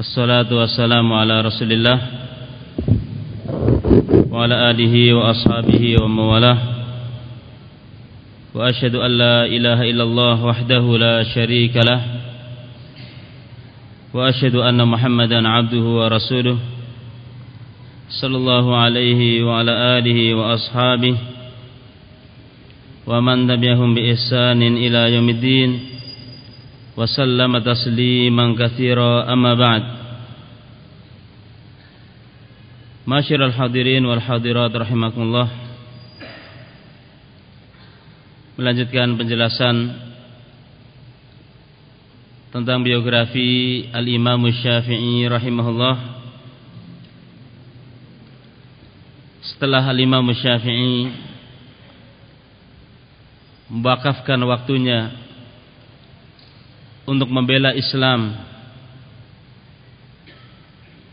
الصلاة والسلام على رسول الله وعلى آله وأصحابه وموالاه وأشهد أن لا إله إلا الله وحده لا شريك له وأشهد أن محمدا عبده ورسوله صلى الله عليه وعلى آله وأصحابه ومن تبعهم بإحسان إلى يوم الدين وسلم تسليما كثيرا أما بعد معاشر الحاضرين والحاضرات رحمكم الله melanjutkan penjelasan tentang biografi Al-Imam Syafi'i rahimahullah setelah Al-Imam Syafi'i membakafkan waktunya untuk membela Islam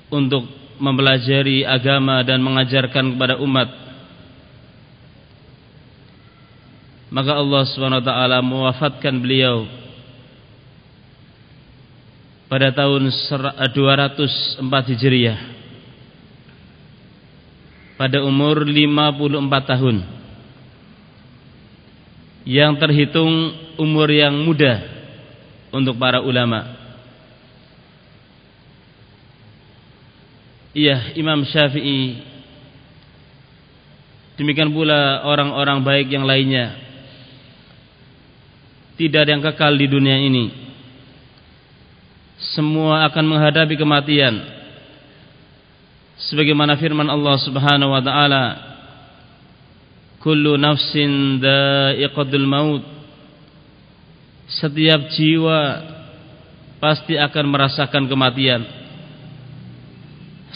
untuk mempelajari agama dan mengajarkan kepada umat. Maka Allah Subhanahu wa taala mewafatkan beliau pada tahun 204 Hijriah pada umur 54 tahun yang terhitung umur yang muda untuk para ulama. Iya Imam Syafi'i. Demikian pula orang-orang baik yang lainnya. Tidak ada yang kekal di dunia ini. Semua akan menghadapi kematian. Sebagaimana firman Allah subhanahu wa ta'ala Kullu nafsin da'iqadul maut Setiap jiwa Pasti akan merasakan kematian.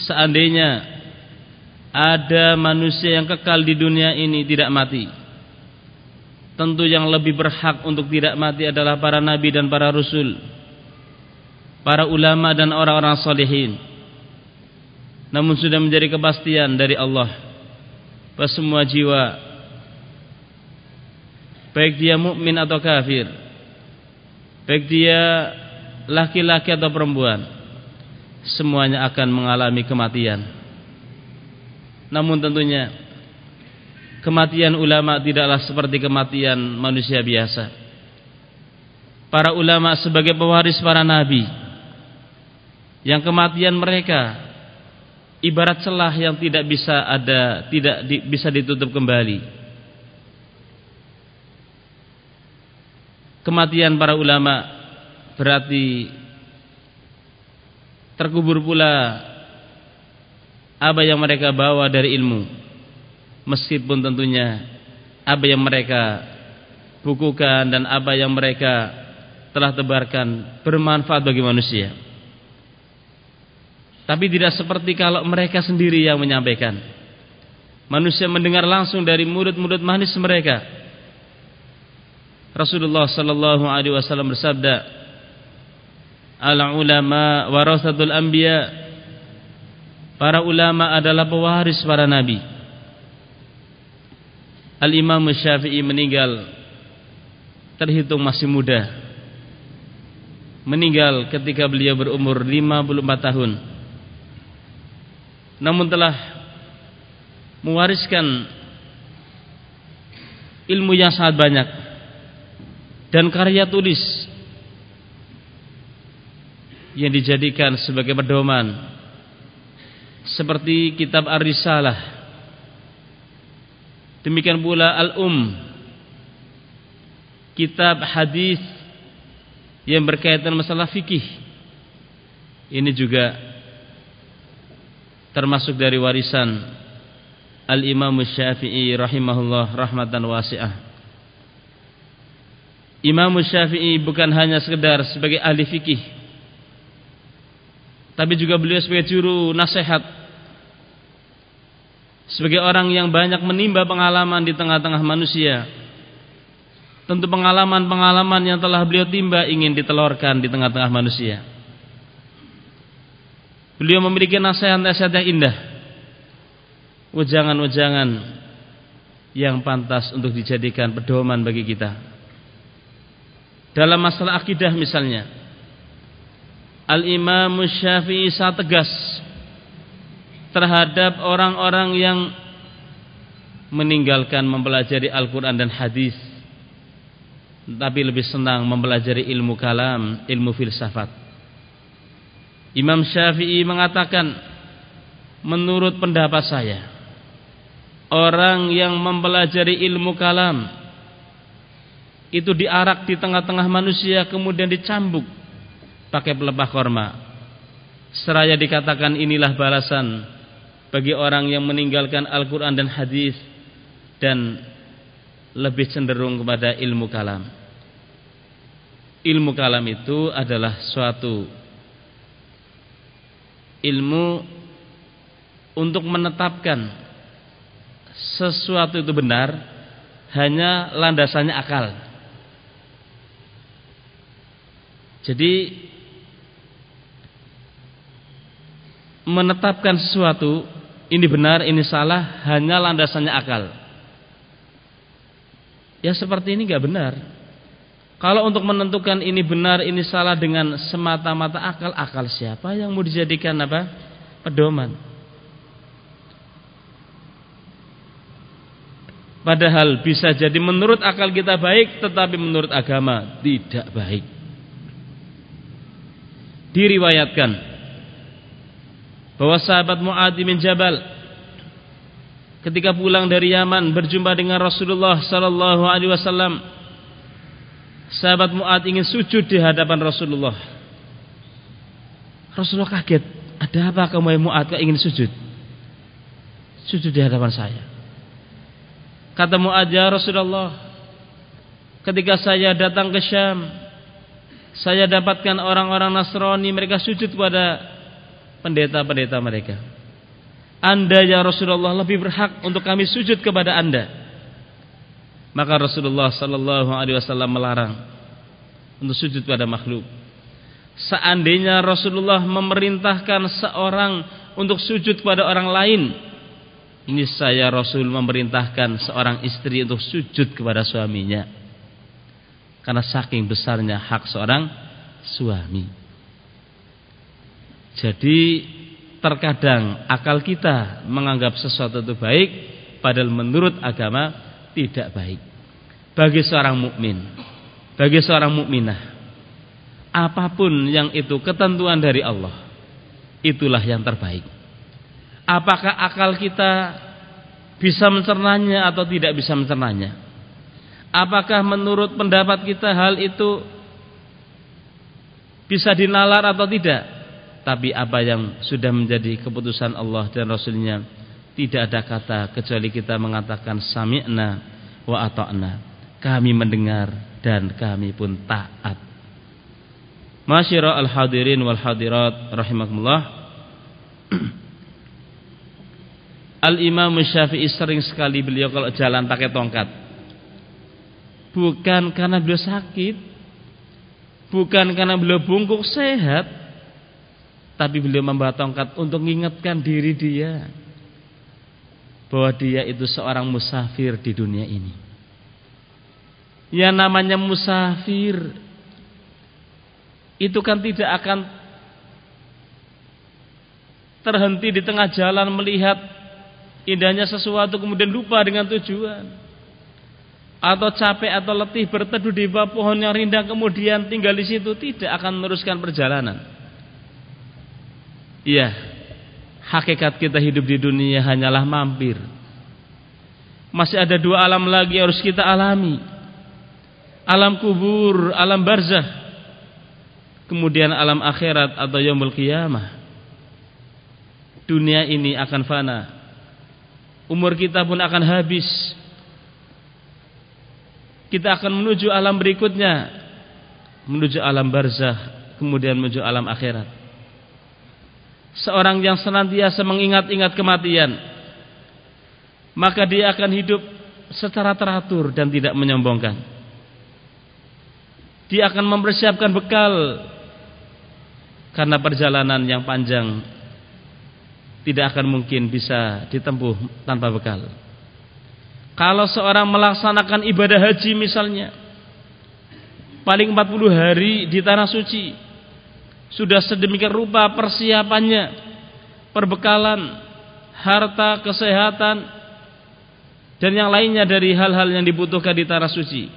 Seandainya Ada manusia yang kekal di dunia ini Tidak mati Tentu yang lebih berhak untuk tidak mati adalah para nabi dan para rasul Para ulama dan orang-orang salihin. Namun sudah menjadi kepastian dari Allah Bahwa semua jiwa Baik dia mukmin atau kafir Baik dia laki-laki atau perempuan semuanya akan mengalami kematian. Namun tentunya kematian ulama tidaklah seperti kematian manusia biasa. Para ulama sebagai pewaris para nabi yang kematian mereka ibarat celah yang tidak bisa ada, tidak di, bisa ditutup kembali. Kematian para ulama berarti terkubur pula apa yang mereka bawa dari ilmu. Meskipun tentunya apa yang mereka bukukan dan apa yang mereka telah tebarkan bermanfaat bagi manusia. Tapi tidak seperti kalau mereka sendiri yang menyampaikan. Manusia mendengar langsung dari murid-murid manis mereka Rasulullah sallallahu alaihi wasallam bersabda Al-ulama warasatul anbiya. Para ulama adalah pewaris para nabi. Al-Imam Syafi'i meninggal terhitung masih muda. Meninggal ketika beliau berumur 54 tahun. Namun telah mewariskan ilmu yang sangat banyak dan karya tulis yang dijadikan sebagai pedoman. Seperti kitab Ar-Risalah. Demikian pula Al-Um. Kitab hadis yang berkaitan masalah fikih. Ini juga termasuk dari warisan Al-Imam Syafi'i rahimahullah rahmatan wasi'ah Imam Syafi'i bukan hanya sekedar sebagai ahli fikih tapi juga beliau sebagai juru nasihat sebagai orang yang banyak menimba pengalaman di tengah-tengah manusia. Tentu pengalaman-pengalaman yang telah beliau timba ingin ditelurkan di tengah-tengah manusia. Beliau memiliki nasihat-nasihat yang indah ujangan-ujangan yang pantas untuk dijadikan pedoman bagi kita dalam masalah akidah misalnya Al-Imam Syafi'i sangat tegas terhadap orang-orang yang meninggalkan mempelajari Al-Quran dan hadis tapi lebih senang mempelajari ilmu kalam, ilmu filsafat. Imam Syafi'i mengatakan menurut pendapat saya orang yang mempelajari ilmu kalam itu diarak di tengah-tengah manusia kemudian dicambuk pakai pelepah korma. Seraya dikatakan inilah balasan bagi orang yang meninggalkan Al-Quran dan hadis dan lebih cenderung kepada ilmu kalam. Ilmu kalam itu adalah suatu ilmu untuk menetapkan sesuatu itu benar hanya landasannya akal. Jadi menetapkan sesuatu ini benar, ini salah hanya landasannya akal. Ya seperti ini nggak benar. Kalau untuk menentukan ini benar, ini salah dengan semata-mata akal, akal siapa yang mau dijadikan apa? pedoman. Padahal bisa jadi menurut akal kita baik, tetapi menurut agama tidak baik. Diriwayatkan bahwa sahabat Mu'adz bin Jabal ketika pulang dari Yaman berjumpa dengan Rasulullah sallallahu alaihi wasallam sahabat Mu'adz ingin sujud di hadapan Rasulullah. Rasulullah kaget ada apa kamu Mu'adz kok ingin sujud? Sujud di hadapan saya. Kata Mu'adz ya Rasulullah ketika saya datang ke Syam saya dapatkan orang-orang Nasrani mereka sujud pada pendeta-pendeta mereka. Anda ya Rasulullah lebih berhak untuk kami sujud kepada Anda. Maka Rasulullah sallallahu alaihi wasallam melarang untuk sujud pada makhluk. Seandainya Rasulullah memerintahkan seorang untuk sujud pada orang lain, ini saya Rasul memerintahkan seorang istri untuk sujud kepada suaminya. Karena saking besarnya hak seorang suami. Jadi terkadang akal kita menganggap sesuatu itu baik padahal menurut agama tidak baik. Bagi seorang mukmin, bagi seorang mukminah, apa pun yang itu ketentuan dari Allah, itulah yang terbaik. Apakah akal kita bisa mencernanya atau tidak bisa mencernanya? Apakah menurut pendapat kita hal itu bisa dinalar atau tidak? Tapi apa yang sudah menjadi keputusan Allah dan Rasulnya Tidak ada kata kecuali kita mengatakan Sami'na wa ata'na. Kami mendengar dan kami pun taat. Masyira al-hadirin wal hadirat Rahimakumullah. Al-Imam Syafi'i sering sekali beliau kalau jalan pakai tongkat Bukan karena beliau sakit. Bukan karena beliau bungkuk sehat. Tapi beliau membawa tongkat untuk mengingatkan diri dia bahwa dia itu seorang musafir di dunia ini. Yang namanya musafir itu kan tidak akan terhenti di tengah jalan melihat indahnya sesuatu kemudian lupa dengan tujuan atau capek atau letih berteduh di bawah pohon yang rindang kemudian tinggal di situ tidak akan meneruskan perjalanan. Iya, hakikat kita hidup di dunia hanyalah mampir. Masih ada dua alam lagi yang harus kita alami. Alam kubur, alam barzah. Kemudian alam akhirat atau yaumul qiyamah. Dunia ini akan fana. Umur kita pun akan habis. Kita akan menuju alam berikutnya. Menuju alam barzah, kemudian menuju alam akhirat. Seorang yang senantiasa mengingat-ingat kematian maka dia akan hidup secara teratur dan tidak menyombongkan. Dia akan mempersiapkan bekal karena perjalanan yang panjang tidak akan mungkin bisa ditempuh tanpa bekal kalau seorang melaksanakan ibadah haji misalnya paling 40 hari di tanah suci sudah sedemikian rupa persiapannya, perbekalan, harta, kesehatan, dan yang lainnya dari hal-hal yang dibutuhkan di tanah suci.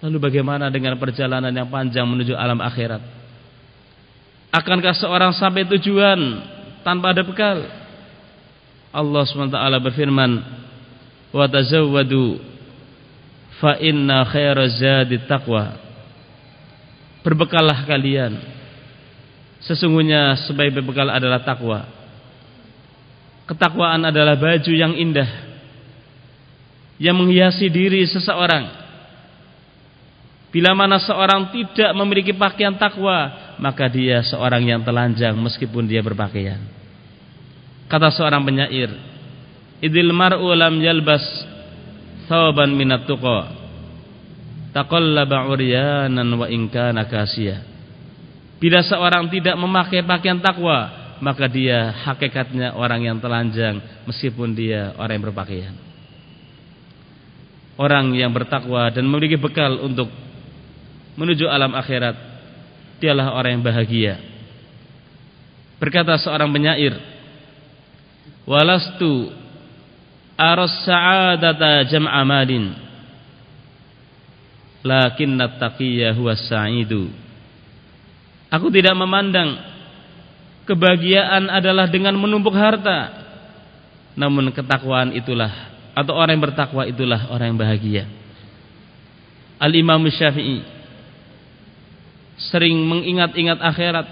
Lalu bagaimana dengan perjalanan yang panjang menuju alam akhirat? Akankah seorang sampai tujuan tanpa ada bekal? Allah SWT berfirman, "Wa tazawwadu fa inna khairaz zadi taqwa." Berbekallah kalian. Sesungguhnya sebaik bekal adalah takwa. Ketakwaan adalah baju yang indah yang menghiasi diri seseorang. Bila mana seorang tidak memiliki pakaian takwa, maka dia seorang yang telanjang meskipun dia berpakaian. Kata seorang penyair, "Idil mar'u lam yalbas thawban minat tuqa." taqallaba uryanan wa in kana Bila seorang tidak memakai pakaian takwa, maka dia hakikatnya orang yang telanjang meskipun dia orang yang berpakaian. Orang yang bertakwa dan memiliki bekal untuk menuju alam akhirat, dialah orang yang bahagia. Berkata seorang penyair, "Walastu aras sa'adata jam'a malin." lakinna taqiyya huwa sa'idu. Aku tidak memandang kebahagiaan adalah dengan menumpuk harta. Namun ketakwaan itulah atau orang yang bertakwa itulah orang yang bahagia. Al-Imam Syafi'i sering mengingat-ingat akhirat.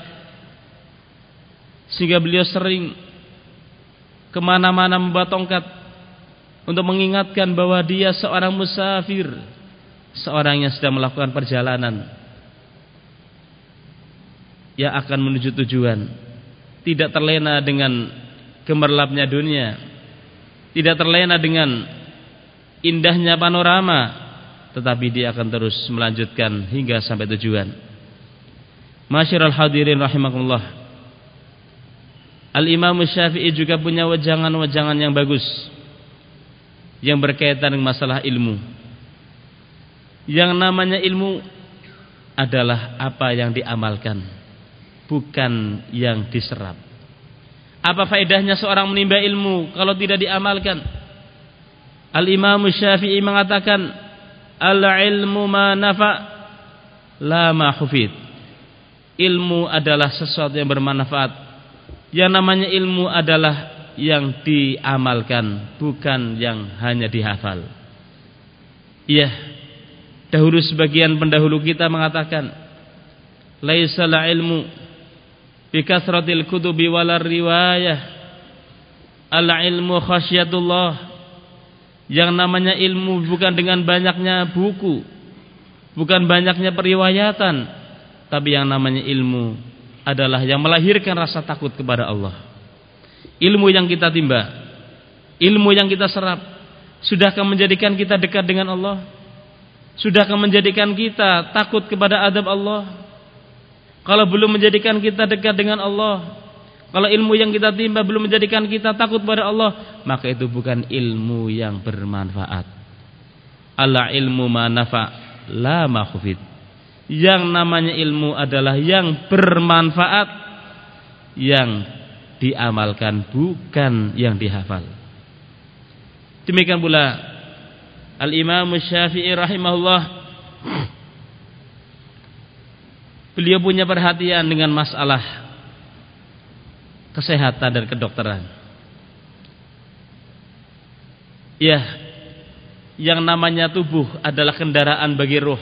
Sehingga beliau sering ke mana-mana membawa tongkat untuk mengingatkan bahwa dia seorang musafir. Seorang yang sedang melakukan perjalanan. Yang akan menuju tujuan. Tidak terlena dengan gemerlapnya dunia. Tidak terlena dengan indahnya panorama. Tetapi dia akan terus melanjutkan hingga sampai tujuan. Masyiral hadirin rahimakumullah. Al-Imam Syafi'i juga punya wejangan-wejangan yang bagus yang berkaitan dengan masalah ilmu yang namanya ilmu adalah apa yang diamalkan, bukan yang diserap. Apa faedahnya seorang menimba ilmu kalau tidak diamalkan? Al-Imam Syafi'i mengatakan, "Al-ilmu ma nafa la ma hufid." Ilmu adalah sesuatu yang bermanfaat. Yang namanya ilmu adalah yang diamalkan, bukan yang hanya dihafal. Iya, Dahulu sebagian pendahulu kita mengatakan laisal ilmu bi kasratil kutubi walar riwayah. Al ilmu khasyatullah yang namanya ilmu bukan dengan banyaknya buku bukan banyaknya periwayatan tapi yang namanya ilmu adalah yang melahirkan rasa takut kepada Allah ilmu yang kita timba ilmu yang kita serap sudahkah menjadikan kita dekat dengan Allah Sudahkah menjadikan kita takut kepada adab Allah? Kalau belum menjadikan kita dekat dengan Allah, kalau ilmu yang kita timba belum menjadikan kita takut kepada Allah, maka itu bukan ilmu yang bermanfaat. Allah ilmu manafa la makhufid. Yang namanya ilmu adalah yang bermanfaat yang diamalkan bukan yang dihafal. Demikian pula Al-Imam Syafi'i rahimahullah Beliau punya perhatian dengan masalah kesehatan dan kedokteran. Ya, yang namanya tubuh adalah kendaraan bagi ruh.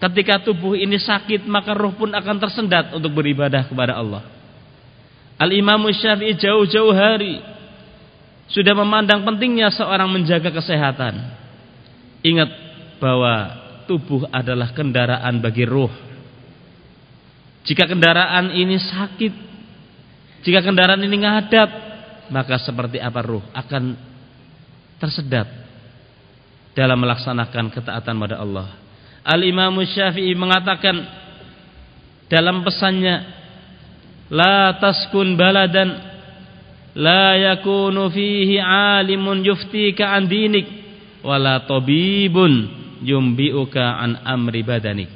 Ketika tubuh ini sakit, maka ruh pun akan tersendat untuk beribadah kepada Allah. Al-Imam Syafi'i jauh-jauh hari sudah memandang pentingnya seorang menjaga kesehatan. Ingat bahwa tubuh adalah kendaraan bagi ruh. Jika kendaraan ini sakit, jika kendaraan ini ngadat, maka seperti apa ruh akan tersedat dalam melaksanakan ketaatan pada Allah. Al-Imam Syafi'i mengatakan dalam pesannya, La taskun baladan. La yakunu fihi alimun yuftika an dinik. Wala tabibun yumbiuka an amri badanik.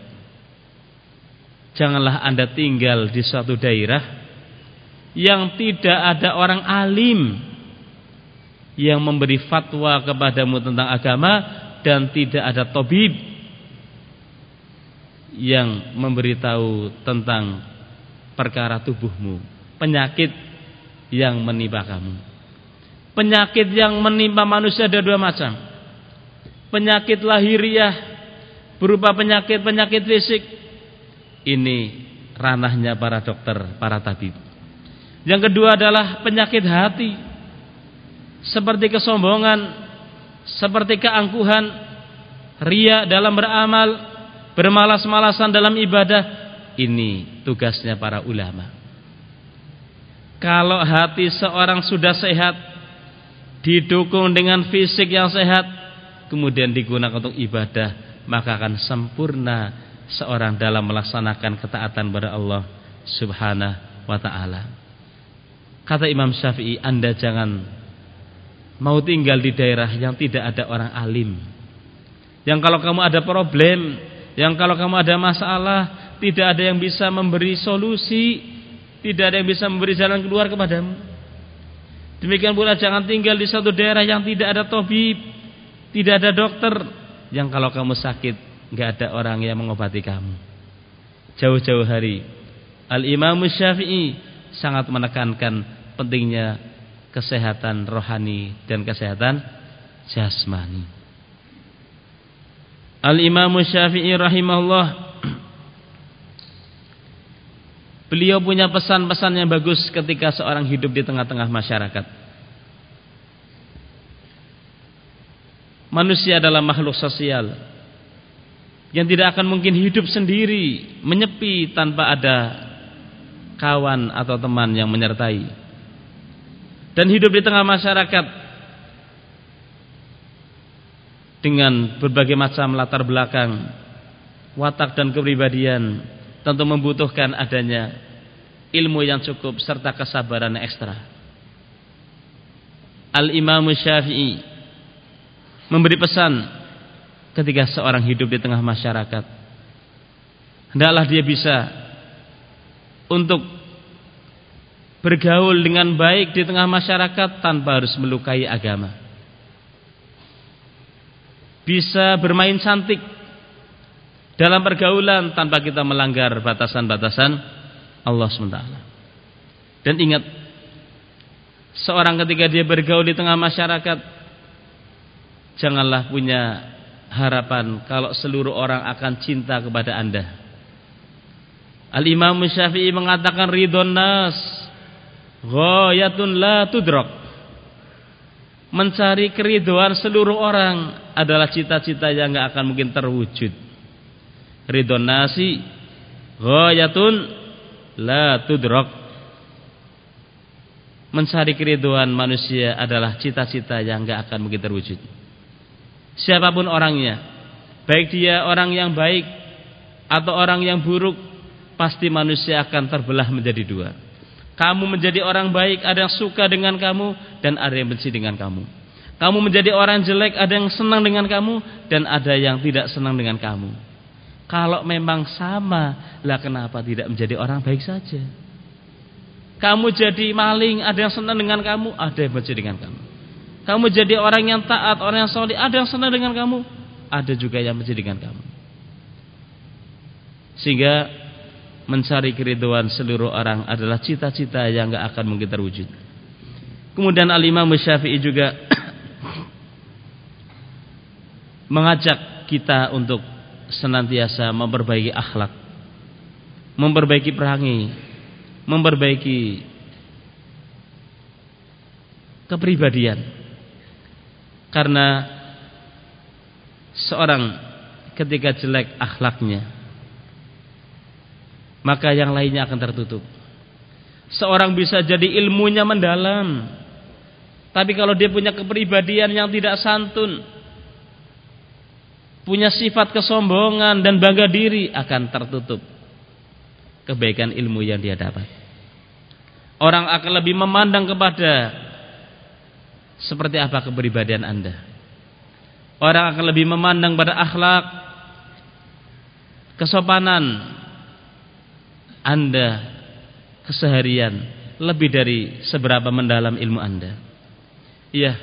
Janganlah Anda tinggal di suatu daerah yang tidak ada orang alim yang memberi fatwa kepadamu tentang agama dan tidak ada tabib yang memberitahu tentang perkara tubuhmu, penyakit yang menimpa kamu. Penyakit yang menimpa manusia ada dua macam. Penyakit lahiriah berupa penyakit-penyakit fisik. Ini ranahnya para dokter, para tabib. Yang kedua adalah penyakit hati. Seperti kesombongan, seperti keangkuhan, ria dalam beramal, bermalas-malasan dalam ibadah. Ini tugasnya para ulama. Kalau hati seorang sudah sehat, didukung dengan fisik yang sehat kemudian digunakan untuk ibadah maka akan sempurna seorang dalam melaksanakan ketaatan kepada Allah Subhanahu wa taala. Kata Imam Syafi'i, Anda jangan mau tinggal di daerah yang tidak ada orang alim. Yang kalau kamu ada problem, yang kalau kamu ada masalah, tidak ada yang bisa memberi solusi, tidak ada yang bisa memberi jalan keluar kepadamu. Demikian pula jangan tinggal di suatu daerah yang tidak ada tabib, tidak ada dokter, yang kalau kamu sakit nggak ada orang yang mengobati kamu. Jauh-jauh hari Al-Imam Syafi'i sangat menekankan pentingnya kesehatan rohani dan kesehatan jasmani. Al-Imam Syafi'i rahimahullah Beliau punya pesan-pesan yang bagus ketika seorang hidup di tengah-tengah masyarakat. Manusia adalah makhluk sosial yang tidak akan mungkin hidup sendiri, menyepi tanpa ada kawan atau teman yang menyertai. Dan hidup di tengah masyarakat dengan berbagai macam latar belakang, watak dan kepribadian tentu membutuhkan adanya ilmu yang cukup serta kesabaran ekstra. Al-Imam Syafi'i memberi pesan ketika seorang hidup di tengah masyarakat. Hendaklah dia bisa untuk bergaul dengan baik di tengah masyarakat tanpa harus melukai agama. Bisa bermain cantik dalam pergaulan tanpa kita melanggar batasan-batasan Allah SWT. Dan ingat, seorang ketika dia bergaul di tengah masyarakat, janganlah punya harapan kalau seluruh orang akan cinta kepada anda. Al-Imam Syafi'i mengatakan ridon nas ghayatun la tudrak. Mencari keriduan seluruh orang adalah cita-cita yang enggak akan mungkin terwujud. Ridon nasi ghayatun la tudrak mencari keriduan manusia adalah cita-cita yang enggak akan mungkin terwujud. Siapa pun orangnya baik dia orang yang baik atau orang yang buruk pasti manusia akan terbelah menjadi dua. Kamu menjadi orang baik ada yang suka dengan kamu dan ada yang benci dengan kamu. Kamu menjadi orang jelek ada yang senang dengan kamu dan ada yang tidak senang dengan kamu kalau memang sama, lah kenapa tidak menjadi orang baik saja? Kamu jadi maling, ada yang senang dengan kamu, ada yang benci dengan kamu. Kamu jadi orang yang taat, orang yang soleh, ada yang senang dengan kamu, ada juga yang benci dengan kamu. Sehingga mencari keriduan seluruh orang adalah cita-cita yang gak akan mungkin terwujud. Kemudian Al-Imam juga mengajak kita untuk senantiasa memperbaiki akhlak, memperbaiki perangi, memperbaiki kepribadian. Karena seorang ketika jelek akhlaknya, maka yang lainnya akan tertutup. Seorang bisa jadi ilmunya mendalam, tapi kalau dia punya kepribadian yang tidak santun, punya sifat kesombongan dan bangga diri akan tertutup kebaikan ilmu yang dia dapat. Orang akan lebih memandang kepada seperti apa kepribadian Anda. Orang akan lebih memandang pada akhlak, kesopanan, Anda keseharian lebih dari seberapa mendalam ilmu Anda. Iya,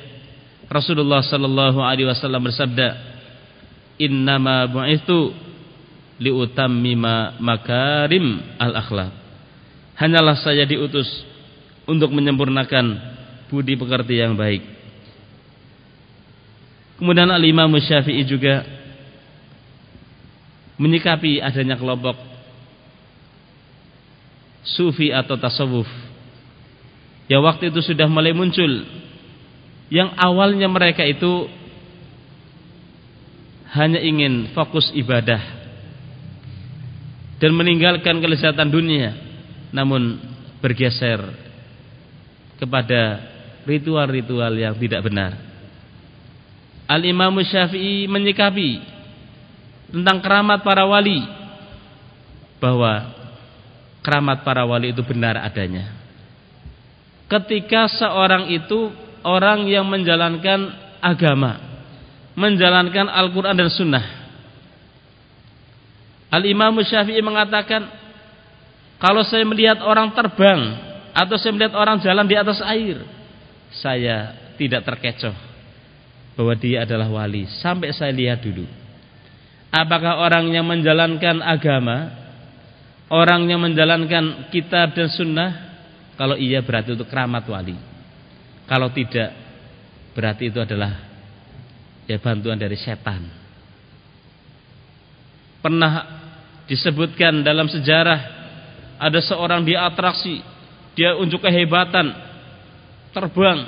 Rasulullah sallallahu alaihi wasallam bersabda, "Innama bu'itsu liutammima makarim al-akhlaq." Hanyalah saya diutus untuk menyempurnakan budi pekerti yang baik. Kemudian Al-Imam Syafi'i juga menyikapi adanya kelompok sufi atau tasawuf yang waktu itu sudah mulai muncul yang awalnya mereka itu hanya ingin fokus ibadah dan meninggalkan kelezatan dunia namun bergeser kepada ritual-ritual yang tidak benar Al-Imam Syafi'i menyikapi tentang keramat para wali bahwa keramat para wali itu benar adanya. Ketika seorang itu orang yang menjalankan agama, menjalankan Al-Quran dan Sunnah. Al-Imam Syafi'i mengatakan, kalau saya melihat orang terbang atau saya melihat orang jalan di atas air, saya tidak terkecoh bahwa dia adalah wali sampai saya lihat dulu. Apakah orang yang menjalankan agama orang yang menjalankan kitab dan sunnah kalau iya berarti itu keramat wali kalau tidak berarti itu adalah ya bantuan dari setan pernah disebutkan dalam sejarah ada seorang dia atraksi dia unjuk kehebatan terbang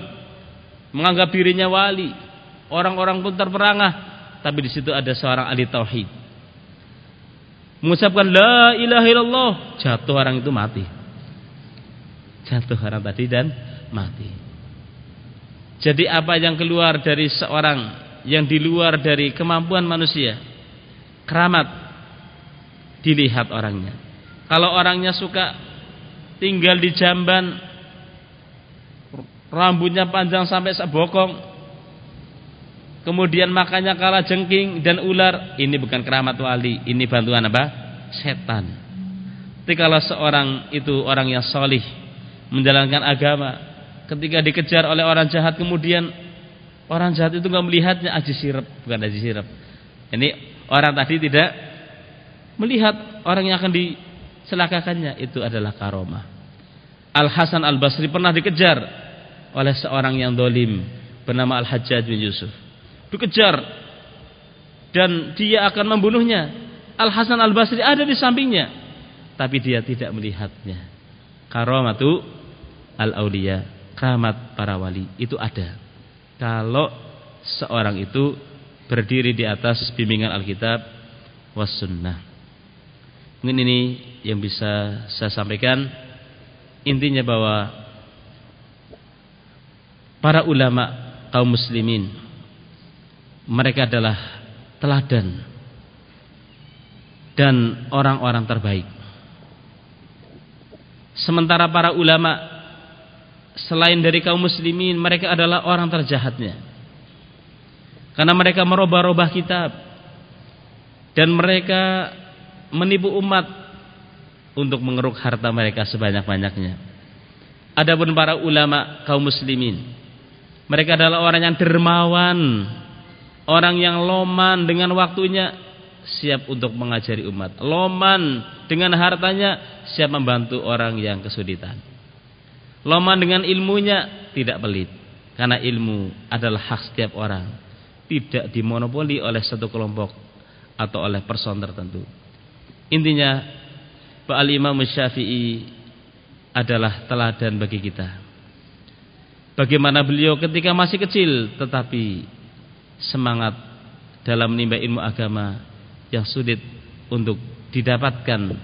menganggap dirinya wali orang-orang pun terperangah tapi di situ ada seorang ahli tauhid mengucapkan la ilaha illallah, jatuh orang itu mati. Jatuh orang tadi dan mati. Jadi apa yang keluar dari seorang yang di luar dari kemampuan manusia, keramat dilihat orangnya. Kalau orangnya suka tinggal di jamban, rambutnya panjang sampai sebokong, kemudian makannya kalah jengking dan ular, ini bukan keramat wali, ini bantuan apa? Setan. Tapi kalau seorang itu orang yang solih, menjalankan agama, ketika dikejar oleh orang jahat kemudian orang jahat itu nggak melihatnya aji sirap, bukan aji sirap. Ini orang tadi tidak melihat orang yang akan diselakakannya itu adalah karomah. Al Hasan Al Basri pernah dikejar oleh seorang yang dolim bernama Al Hajjaj bin Yusuf dikejar dan dia akan membunuhnya. Al Hasan Al Basri ada di sampingnya, tapi dia tidak melihatnya. Karamatu al aulia, keramat para wali itu ada. Kalau seorang itu berdiri di atas bimbingan Alkitab was sunnah. Mungkin ini yang bisa saya sampaikan. Intinya bahwa para ulama kaum muslimin mereka adalah teladan dan orang-orang terbaik. Sementara para ulama selain dari kaum muslimin mereka adalah orang terjahatnya. Karena mereka merubah-rubah kitab dan mereka menipu umat untuk mengeruk harta mereka sebanyak-banyaknya. Adapun para ulama kaum muslimin mereka adalah orang yang dermawan Orang yang loman dengan waktunya siap untuk mengajari umat. Loman dengan hartanya siap membantu orang yang kesulitan. Loman dengan ilmunya tidak pelit. Karena ilmu adalah hak setiap orang. Tidak dimonopoli oleh satu kelompok atau oleh person tertentu. Intinya Pak Al-Imam Syafi'i adalah teladan bagi kita. Bagaimana beliau ketika masih kecil tetapi semangat dalam menimba ilmu agama yang sulit untuk didapatkan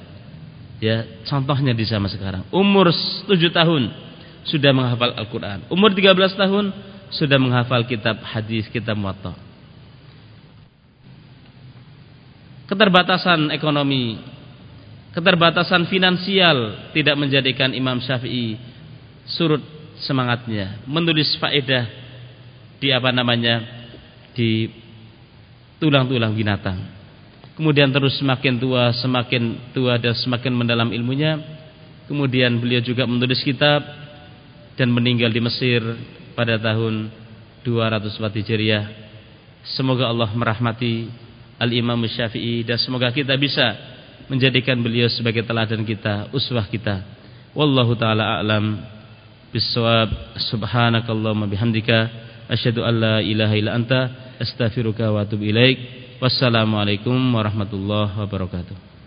ya contohnya di zaman sekarang umur 7 tahun sudah menghafal Al-Qur'an umur 13 tahun sudah menghafal kitab hadis kitab muwatta keterbatasan ekonomi keterbatasan finansial tidak menjadikan Imam Syafi'i surut semangatnya menulis faedah di apa namanya di tulang-tulang binatang. kemudian terus semakin tua, semakin tua dan semakin mendalam ilmunya. Kemudian beliau juga menulis kitab dan meninggal di Mesir pada tahun 204 Hijriah. Semoga Allah merahmati Al-Imam Syafi'i dan semoga kita bisa menjadikan beliau sebagai teladan kita, uswah kita. Wallahu taala a'lam bissawab. Subhanakallahumma bihamdika asyhadu an la ilaha illa anta astaghfiruka wa atubu ilaik. Wassalamualaikum warahmatullahi wabarakatuh.